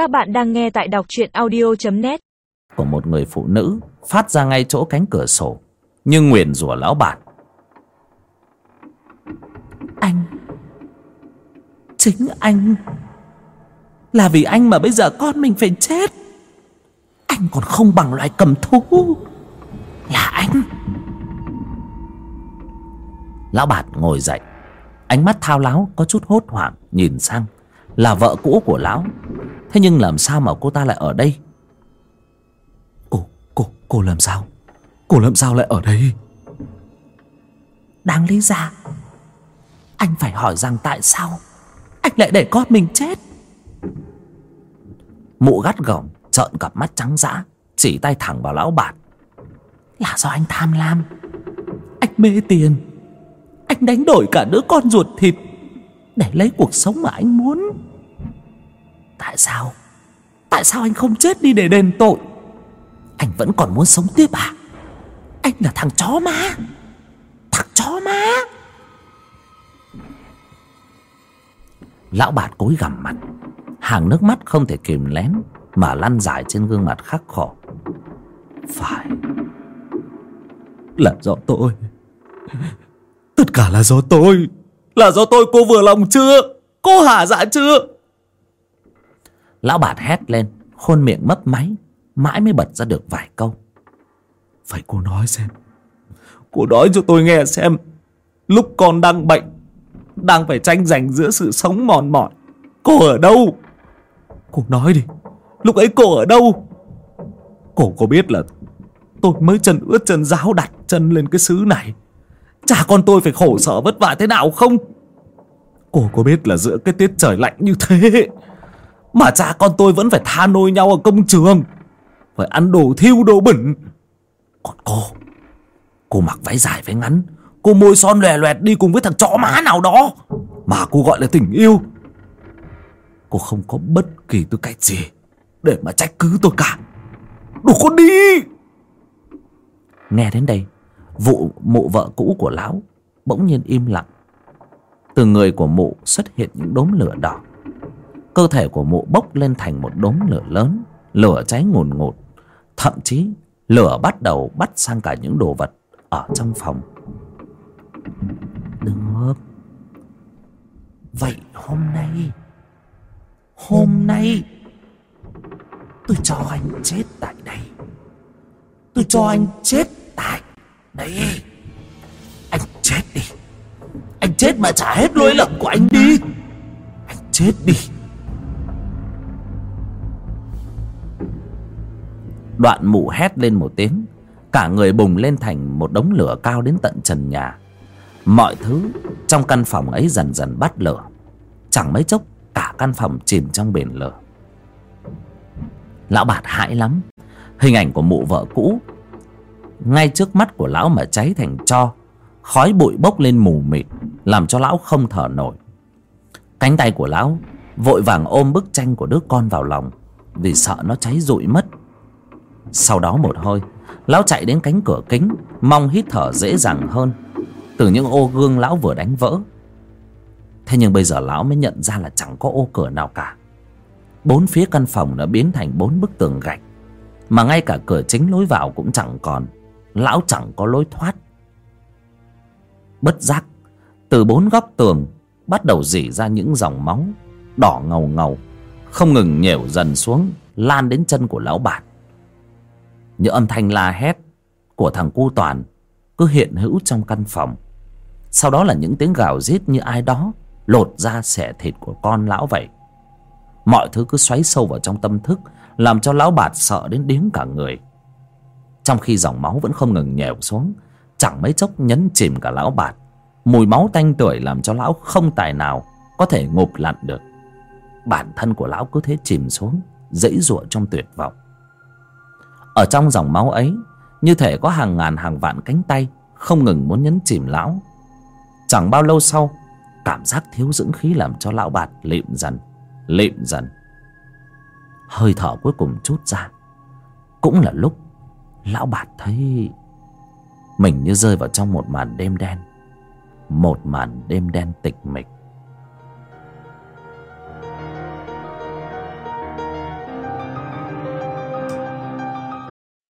Các bạn đang nghe tại đọc truyện audio.net Của một người phụ nữ Phát ra ngay chỗ cánh cửa sổ Như nguyền rủa lão bản Anh Chính anh Là vì anh mà bây giờ con mình phải chết. Anh còn không bằng loài cầm thú Là anh. Lão bạt ngồi dậy Ánh mắt thao láo có chút hốt hoảng Nhìn sang Là vợ cũ của lão Thế nhưng làm sao mà cô ta lại ở đây? Cô, cô, cô làm sao? Cô làm sao lại ở đây? Đáng lý ra Anh phải hỏi rằng tại sao Anh lại để con mình chết? Mụ gắt gỏng Trợn cặp mắt trắng dã Chỉ tay thẳng vào lão bạt. Là do anh tham lam. Anh mê tiền. Anh đánh đổi cả đứa con ruột thịt Để lấy cuộc sống mà anh muốn Tại sao? Tại sao anh không chết đi để đền tội? Anh vẫn còn muốn sống tiếp à? Anh là thằng chó má. Thằng chó má. Lão bạt cúi gằm mặt. Hàng nước mắt không thể kìm lén Mà lăn dài trên gương mặt khắc khổ. Phải. Là do tôi. Tất cả là do tôi. Là do tôi, cô vừa lòng chưa? Cô hả dạ chưa? Lão bản hét lên, Khuôn miệng mấp máy, Mãi mới bật ra được vài câu. Phải cô nói xem. Cô nói cho tôi nghe xem, Lúc con đang bệnh, Đang phải tranh giành giữa sự sống mòn mỏi, Cô ở đâu? Cô nói đi, Lúc ấy cô ở đâu? Cô có biết là Tôi mới chân ướt chân giáo đặt chân lên cái xứ này. Cha con tôi phải khổ sở vất vả thế nào không? Cô có biết là giữa cái tiết trời lạnh như thế mà cha con tôi vẫn phải tha nôi nhau ở công trường, Phải ăn đồ thiêu đồ bẩn. Còn cô Cô mặc váy dài váy ngắn, Cô môi son lòe loẹt đi cùng với thằng chó má nào đó Mà cô gọi là tình yêu. Cô không có bất kỳ tư cách gì Để mà trách cứ tôi cả. Đủ con đi! Nghe đến đây, Vụ mụ vợ cũ của lão Bỗng nhiên im lặng. Từ người của mụ xuất hiện những đốm lửa đỏ. Cơ thể của mụ bốc lên thành một đốm lửa lớn, Lửa cháy ngùn ngụt Thậm chí, lửa bắt đầu bắt sang cả những đồ vật Ở trong phòng. Được Vậy hôm nay Hôm nay, Tôi cho anh chết tại đây. Tôi cho anh chết tại đây. Anh chết đi. Anh chết mà trả hết lỗi lầm của anh đi. Anh chết đi. Đoạn mụ hét lên một tiếng Cả người bùng lên thành một đống lửa cao đến tận trần nhà. Mọi thứ trong căn phòng ấy dần dần bắt lửa. Chẳng mấy chốc cả căn phòng chìm trong biển lửa. Lão bạt hãi lắm. Hình ảnh của mụ vợ cũ Ngay trước mắt của lão mà cháy thành cho, Khói bụi bốc lên mù mịt Làm cho lão không thở nổi. Cánh tay của lão Vội vàng ôm bức tranh của đứa con vào lòng Vì sợ nó cháy rụi mất. Sau đó một hơi, Lão chạy đến cánh cửa kính, Mong hít thở dễ dàng hơn. Từ những ô gương lão vừa đánh vỡ. Thế nhưng bây giờ lão mới nhận ra là chẳng có ô cửa nào cả. Bốn phía căn phòng đã biến thành bốn bức tường gạch, Mà ngay cả cửa chính lối vào cũng chẳng còn. Lão chẳng có lối thoát. Bất giác, Từ bốn góc tường Bắt đầu rỉ ra những dòng máu Đỏ ngầu ngầu, Không ngừng nhểu dần xuống, Lan đến chân của lão bạt những âm thanh la hét Của thằng cu toàn Cứ hiện hữu trong căn phòng. Sau đó là những tiếng gào rít như ai đó Lột ra xẻ thịt của con lão vậy. Mọi thứ cứ xoáy sâu vào trong tâm thức, Làm cho lão bạt sợ đến điếng cả người. Trong khi dòng máu vẫn không ngừng nhèo xuống, Chẳng mấy chốc nhấn chìm cả lão bạt. Mùi máu tanh tuổi làm cho lão không tài nào Có thể ngụp lặn được. Bản thân của lão cứ thế chìm xuống, Dãy giụa trong tuyệt vọng. Ở trong dòng máu ấy, Như thể có hàng ngàn hàng vạn cánh tay Không ngừng muốn nhấn chìm lão. Chẳng bao lâu sau, Cảm giác thiếu dưỡng khí làm cho lão bạt lịm dần Lịm dần. Hơi thở cuối cùng chút ra. Cũng là lúc Lão bạt thấy Mình như rơi vào trong một màn đêm đen, Một màn đêm đen tịch mịch.